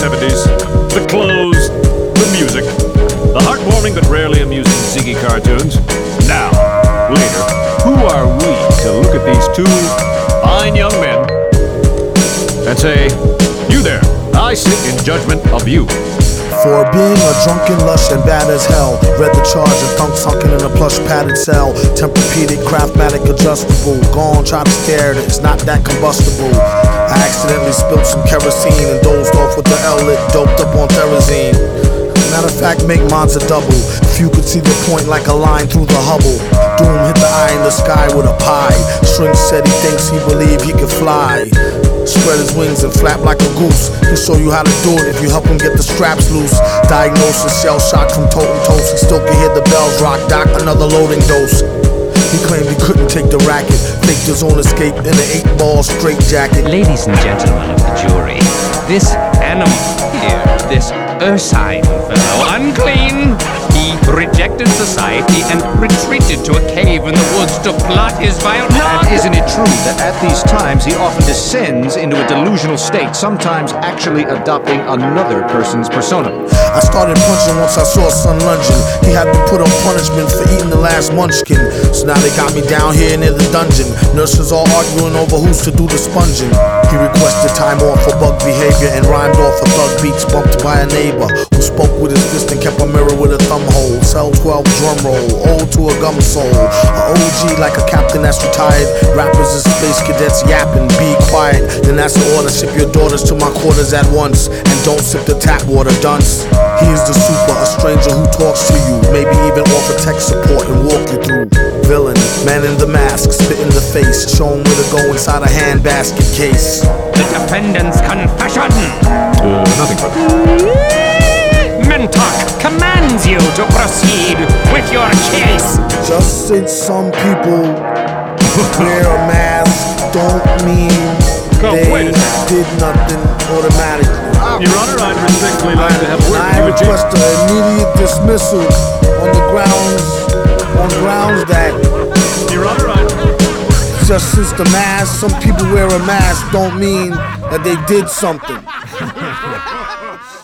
70s. The clothes, the music, the heartwarming but rarely amusing Ziggy cartoons. Now, later, who are we to look at these two fine young men and say, You there, I sit in judgment of you. For being a drunken lush and bad as hell. Read the charge of thunk sunken in a plush padded cell. Tempur-Pedic, craftmatic, adjustable. Gone, try to stare it's not that combustible. I accidentally spilled some kerosene and dozed off with the lit, doped up on Thorazine. Matter of fact, make mines a double. If you could see the point like a line through the Hubble. Doom hit the eye in the sky with a pie. Shrink said he thinks he believe he could fly. Spread his wings and flap like a goose. He'll show you how to do it if you help him get the straps loose. Diagnosis, shell shock from totem toast. He still can hear the bells rock. Doc, another loading dose. He claimed he couldn't take the racket. Faked his own escape in an eight ball straight jacket. Ladies and gentlemen of the jury, this animal here, this ursine fellow, unclean, rejected society and retreated to a cave in the woods to plot his vile And isn't it true that at these times he often descends into a delusional state, sometimes actually adopting another person's persona? I started punching once I saw son lunging. He had been put on punishment for eating the last munchkin. So now they got me down here near the dungeon. Nurses all arguing over who's to do the sponging. He requested time off for bug behavior and rhymed off a thug beats bumped by a neighbor who spoke with his fist Cell 12 drum roll, old to a gum soul. A OG like a captain that's retired. Rappers and space cadets yapping, be quiet. Then that's the order. Ship your daughters to my quarters at once. And don't sip the tap water, dunce. He is the super, a stranger who talks to you. Maybe even offer tech support and walk you through. Villain, man in the mask, spit in the face. Show him where to go inside a handbasket case. the defendant's confession. Uh, nothing but. Since some people wear a mask don't mean Go, they did nothing automatically. Your Honor, I'd respectfully like to have a word I request an immediate dismissal on the grounds on grounds that Your Honor, I. just since the mask, some people wear a mask don't mean that they did something.